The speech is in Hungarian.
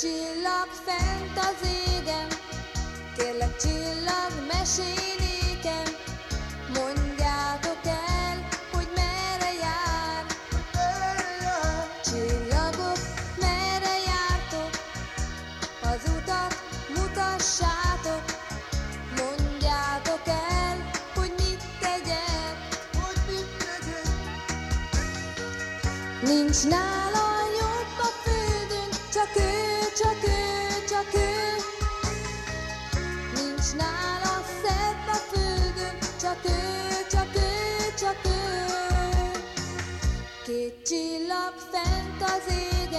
Csillag fent az égen, kérlek csillag mesélj nékem, mondjátok el, hogy merre jár. Csillagok, merre jártok, az utat mutassátok, mondjátok el, hogy mit tegyek. Hogy mit tegyek? Nincs nálam csak ő. Két csillag fent az égen,